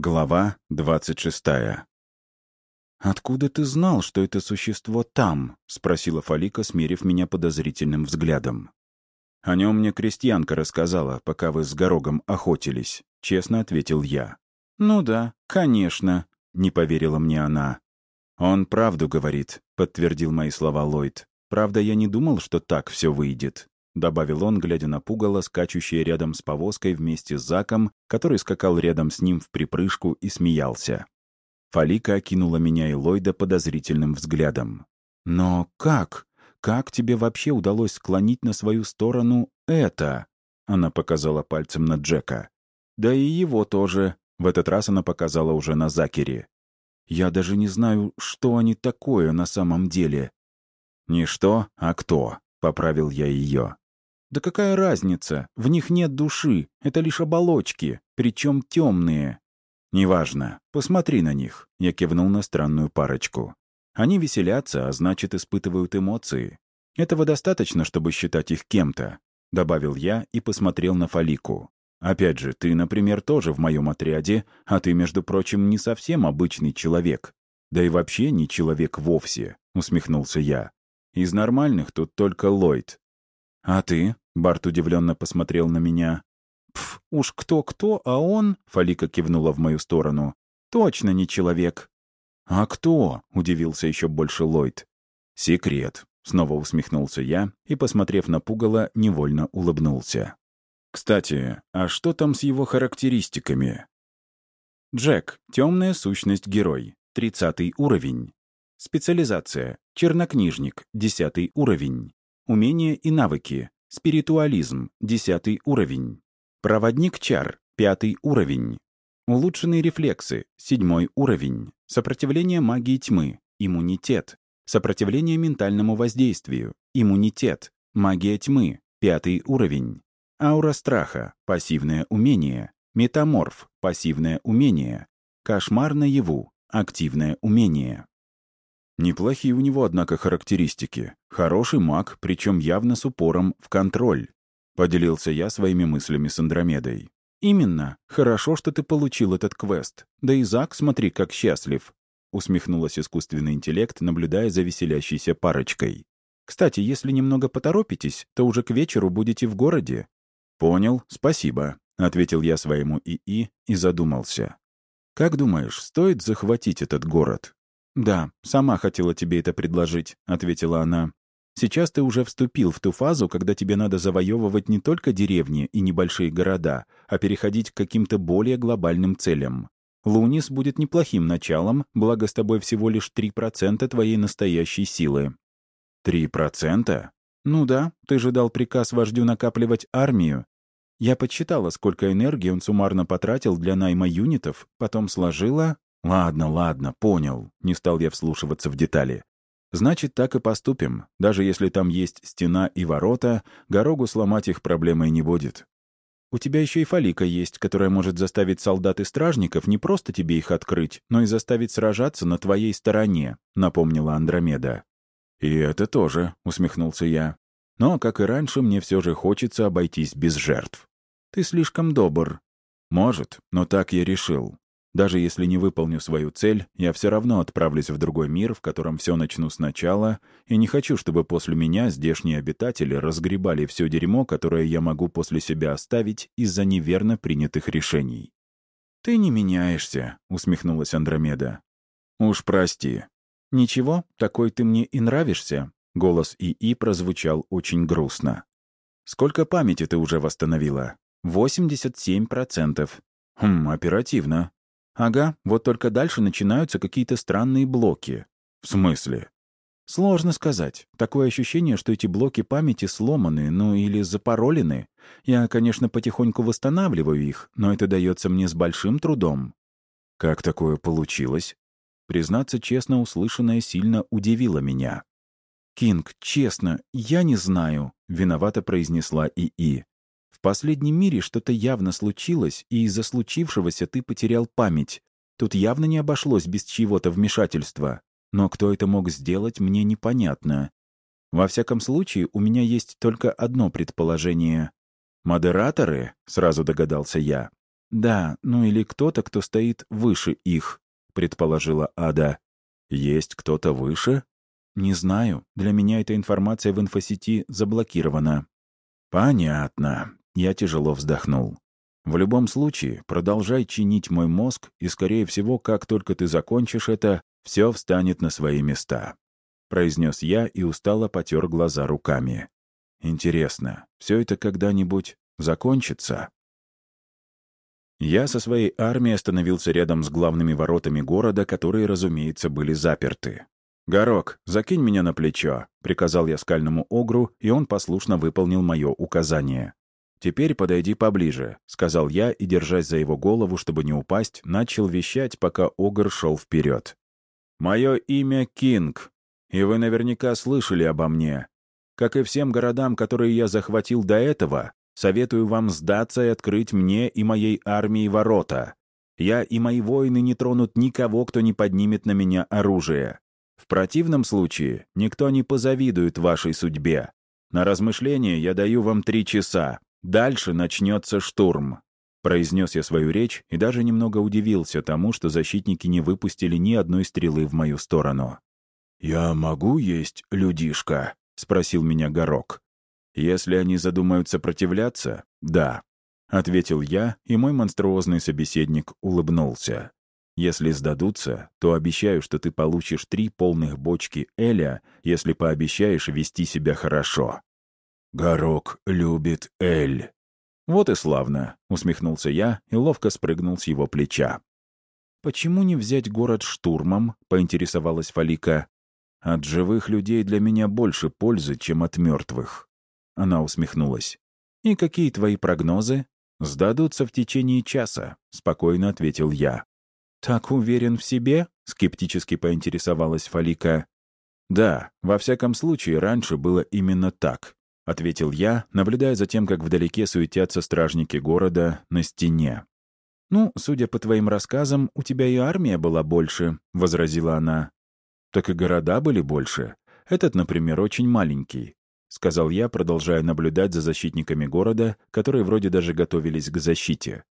Глава 26 «Откуда ты знал, что это существо там?» — спросила Фалика, смерив меня подозрительным взглядом. «О нем мне крестьянка рассказала, пока вы с Горогом охотились», — честно ответил я. «Ну да, конечно», — не поверила мне она. «Он правду говорит», — подтвердил мои слова Ллойд. «Правда, я не думал, что так все выйдет. — добавил он, глядя на пугало, скачущее рядом с повозкой вместе с Заком, который скакал рядом с ним в припрыжку и смеялся. Фалика окинула меня и Ллойда подозрительным взглядом. «Но как? Как тебе вообще удалось склонить на свою сторону это?» Она показала пальцем на Джека. «Да и его тоже». В этот раз она показала уже на Закере. «Я даже не знаю, что они такое на самом деле». «Не что, а кто», — поправил я ее. «Да какая разница? В них нет души, это лишь оболочки, причем темные». «Неважно. Посмотри на них», — я кивнул на странную парочку. «Они веселятся, а значит, испытывают эмоции. Этого достаточно, чтобы считать их кем-то», — добавил я и посмотрел на Фалику. «Опять же, ты, например, тоже в моем отряде, а ты, между прочим, не совсем обычный человек. Да и вообще не человек вовсе», — усмехнулся я. «Из нормальных тут только Ллойд, «А ты?» — Барт удивленно посмотрел на меня. «Пф, уж кто-кто, а он...» — Фалика кивнула в мою сторону. «Точно не человек». «А кто?» — удивился еще больше Ллойд. «Секрет», — снова усмехнулся я и, посмотрев на пугало, невольно улыбнулся. «Кстати, а что там с его характеристиками?» Джек — темная сущность-герой, 30 уровень. Специализация — чернокнижник, 10 уровень. Умения и навыки. Спиритуализм. 10 уровень. Проводник чар. 5 уровень. Улучшенные рефлексы. 7 уровень. Сопротивление магии тьмы. Иммунитет. Сопротивление ментальному воздействию. Иммунитет. Магия тьмы. 5 уровень. Аура страха. Пассивное умение. Метаморф. Пассивное умение. Кошмар наяву. Активное умение. Неплохие у него, однако, характеристики. Хороший маг, причем явно с упором в контроль. Поделился я своими мыслями с Андромедой. «Именно. Хорошо, что ты получил этот квест. Да и Зак, смотри, как счастлив», — усмехнулась искусственный интеллект, наблюдая за веселящейся парочкой. «Кстати, если немного поторопитесь, то уже к вечеру будете в городе». «Понял, спасибо», — ответил я своему ИИ и задумался. «Как думаешь, стоит захватить этот город?» «Да, сама хотела тебе это предложить», — ответила она. «Сейчас ты уже вступил в ту фазу, когда тебе надо завоевывать не только деревни и небольшие города, а переходить к каким-то более глобальным целям. Лунис будет неплохим началом, благо с тобой всего лишь 3% твоей настоящей силы». «Три процента?» «Ну да, ты же дал приказ вождю накапливать армию. Я подсчитала, сколько энергии он суммарно потратил для найма юнитов, потом сложила, «Ладно, ладно, понял», — не стал я вслушиваться в детали. «Значит, так и поступим. Даже если там есть стена и ворота, Горогу сломать их проблемой не будет. У тебя еще и фалика есть, которая может заставить солдат и стражников не просто тебе их открыть, но и заставить сражаться на твоей стороне», — напомнила Андромеда. «И это тоже», — усмехнулся я. «Но, как и раньше, мне все же хочется обойтись без жертв». «Ты слишком добр». «Может, но так я решил. Даже если не выполню свою цель, я все равно отправлюсь в другой мир, в котором все начну сначала, и не хочу, чтобы после меня здешние обитатели разгребали все дерьмо, которое я могу после себя оставить из-за неверно принятых решений. «Ты не меняешься», — усмехнулась Андромеда. «Уж прости». «Ничего, такой ты мне и нравишься», — голос ИИ прозвучал очень грустно. «Сколько памяти ты уже восстановила?» «87%. Хм, оперативно. Ага, вот только дальше начинаются какие-то странные блоки. В смысле? Сложно сказать. Такое ощущение, что эти блоки памяти сломаны, ну или запаролены. Я, конечно, потихоньку восстанавливаю их, но это дается мне с большим трудом. Как такое получилось? Признаться честно, услышанное сильно удивило меня. «Кинг, честно, я не знаю», — виновато произнесла ИИ. В последнем мире что-то явно случилось, и из-за случившегося ты потерял память. Тут явно не обошлось без чьего-то вмешательства. Но кто это мог сделать, мне непонятно. Во всяком случае, у меня есть только одно предположение. «Модераторы?» — сразу догадался я. «Да, ну или кто-то, кто стоит выше их», — предположила Ада. «Есть кто-то выше?» «Не знаю. Для меня эта информация в инфосети заблокирована». «Понятно». Я тяжело вздохнул. «В любом случае, продолжай чинить мой мозг, и, скорее всего, как только ты закончишь это, все встанет на свои места», — произнес я и устало потер глаза руками. «Интересно, все это когда-нибудь закончится?» Я со своей армией остановился рядом с главными воротами города, которые, разумеется, были заперты. «Горок, закинь меня на плечо», — приказал я скальному огру, и он послушно выполнил мое указание. «Теперь подойди поближе», — сказал я, и, держась за его голову, чтобы не упасть, начал вещать, пока огр шел вперед. «Мое имя Кинг, и вы наверняка слышали обо мне. Как и всем городам, которые я захватил до этого, Советую вам сдаться и открыть мне и моей армии ворота. Я и мои воины не тронут никого, кто не поднимет на меня оружие. В противном случае никто не позавидует вашей судьбе. На размышление я даю вам три часа. Дальше начнется штурм». Произнес я свою речь и даже немного удивился тому, что защитники не выпустили ни одной стрелы в мою сторону. «Я могу есть людишка?» — спросил меня Горок. «Если они задумают сопротивляться, да», — ответил я, и мой монструозный собеседник улыбнулся. «Если сдадутся, то обещаю, что ты получишь три полных бочки Эля, если пообещаешь вести себя хорошо». «Горок любит Эль». «Вот и славно», — усмехнулся я и ловко спрыгнул с его плеча. «Почему не взять город штурмом?» — поинтересовалась Фалика. «От живых людей для меня больше пользы, чем от мертвых». Она усмехнулась. «И какие твои прогнозы?» «Сдадутся в течение часа», — спокойно ответил я. «Так уверен в себе?» — скептически поинтересовалась Фалика. «Да, во всяком случае, раньше было именно так», — ответил я, наблюдая за тем, как вдалеке суетятся стражники города на стене. «Ну, судя по твоим рассказам, у тебя и армия была больше», — возразила она. «Так и города были больше. Этот, например, очень маленький. — сказал я, продолжая наблюдать за защитниками города, которые вроде даже готовились к защите.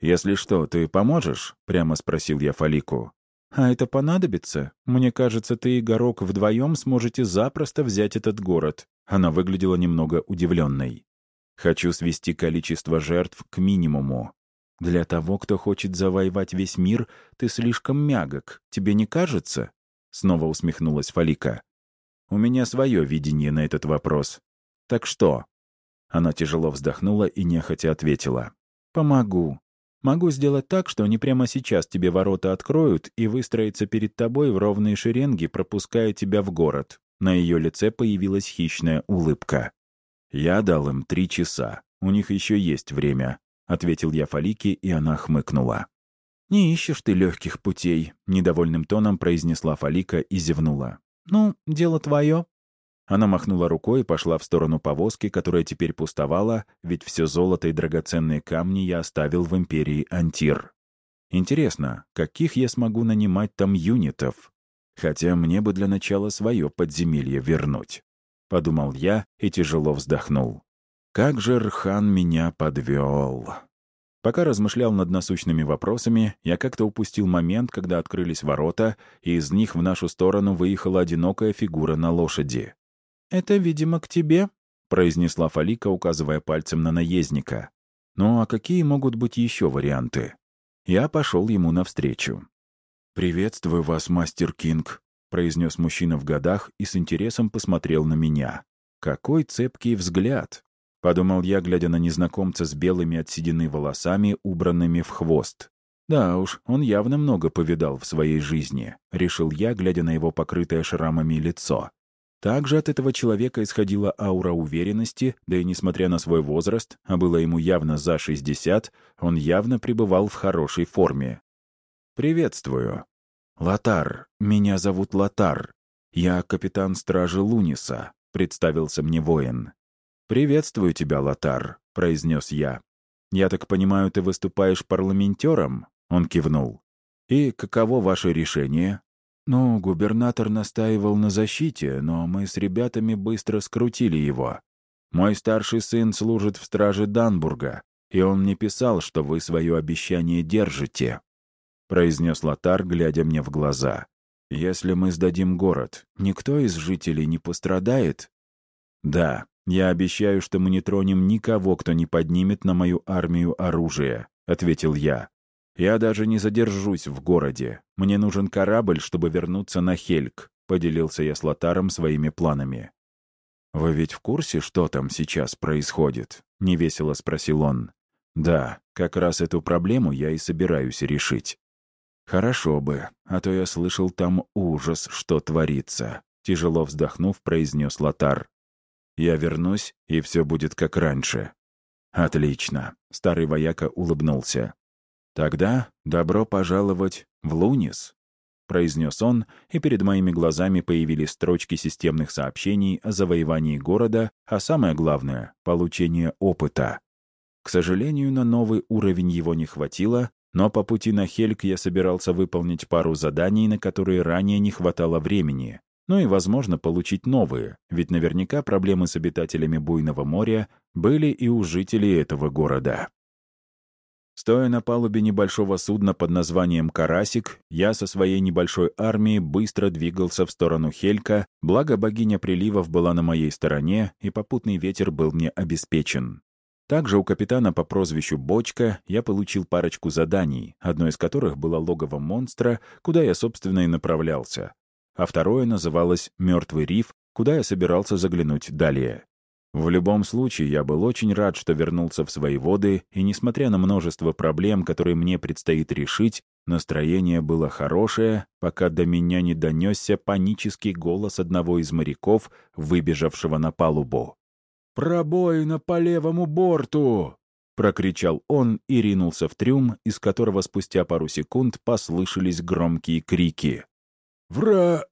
«Если что, ты поможешь?» — прямо спросил я Фалику. «А это понадобится? Мне кажется, ты и Горок вдвоем сможете запросто взять этот город». Она выглядела немного удивленной. «Хочу свести количество жертв к минимуму. Для того, кто хочет завоевать весь мир, ты слишком мягок. Тебе не кажется?» Снова усмехнулась Фалика. У меня свое видение на этот вопрос. Так что?» Она тяжело вздохнула и нехотя ответила. «Помогу. Могу сделать так, что они прямо сейчас тебе ворота откроют и выстроятся перед тобой в ровные шеренги, пропуская тебя в город». На ее лице появилась хищная улыбка. «Я дал им три часа. У них еще есть время», — ответил я Фалике, и она хмыкнула. «Не ищешь ты легких путей», — недовольным тоном произнесла Фалика и зевнула. «Ну, дело твое». Она махнула рукой и пошла в сторону повозки, которая теперь пустовала, ведь все золото и драгоценные камни я оставил в империи Антир. Интересно, каких я смогу нанимать там юнитов? Хотя мне бы для начала свое подземелье вернуть. Подумал я и тяжело вздохнул. Как же Рхан меня подвел. Пока размышлял над насущными вопросами, я как-то упустил момент, когда открылись ворота, и из них в нашу сторону выехала одинокая фигура на лошади. «Это, видимо, к тебе», — произнесла Фалика, указывая пальцем на наездника. «Ну а какие могут быть еще варианты?» Я пошел ему навстречу. «Приветствую вас, мастер Кинг», — произнес мужчина в годах и с интересом посмотрел на меня. «Какой цепкий взгляд! — подумал я, глядя на незнакомца с белыми от волосами, убранными в хвост. «Да уж, он явно много повидал в своей жизни», — решил я, глядя на его покрытое шрамами лицо. Также от этого человека исходила аура уверенности, да и несмотря на свой возраст, а было ему явно за 60, он явно пребывал в хорошей форме. «Приветствую. Латар. Меня зовут Латар. Я капитан стражи Луниса», — представился мне воин. «Приветствую тебя, Лотар», — произнес я. «Я так понимаю, ты выступаешь парламентером?» Он кивнул. «И каково ваше решение?» «Ну, губернатор настаивал на защите, но мы с ребятами быстро скрутили его. Мой старший сын служит в страже Данбурга, и он мне писал, что вы свое обещание держите», — произнес Лотар, глядя мне в глаза. «Если мы сдадим город, никто из жителей не пострадает?» «Да, я обещаю, что мы не тронем никого, кто не поднимет на мою армию оружие», — ответил я. «Я даже не задержусь в городе. Мне нужен корабль, чтобы вернуться на Хельк», — поделился я с Лотаром своими планами. «Вы ведь в курсе, что там сейчас происходит?» — невесело спросил он. «Да, как раз эту проблему я и собираюсь решить». «Хорошо бы, а то я слышал там ужас, что творится», — тяжело вздохнув, произнес Лотар. «Я вернусь, и все будет как раньше». «Отлично», — старый вояка улыбнулся. «Тогда добро пожаловать в Лунис», — произнес он, и перед моими глазами появились строчки системных сообщений о завоевании города, а самое главное — получение опыта. К сожалению, на новый уровень его не хватило, но по пути на Хельк я собирался выполнить пару заданий, на которые ранее не хватало времени. Ну и, возможно, получить новые, ведь наверняка проблемы с обитателями Буйного моря были и у жителей этого города. Стоя на палубе небольшого судна под названием «Карасик», я со своей небольшой армией быстро двигался в сторону Хелька, благо богиня приливов была на моей стороне, и попутный ветер был мне обеспечен. Также у капитана по прозвищу Бочка я получил парочку заданий, одно из которых было логово монстра, куда я, собственно, и направлялся. А второе называлось «Мертвый риф», куда я собирался заглянуть далее. В любом случае, я был очень рад, что вернулся в свои воды, и, несмотря на множество проблем, которые мне предстоит решить, настроение было хорошее, пока до меня не донесся панический голос одного из моряков, выбежавшего на палубу. «Пробоина по левому борту!» — прокричал он и ринулся в трюм, из которого спустя пару секунд послышались громкие крики. «Вра...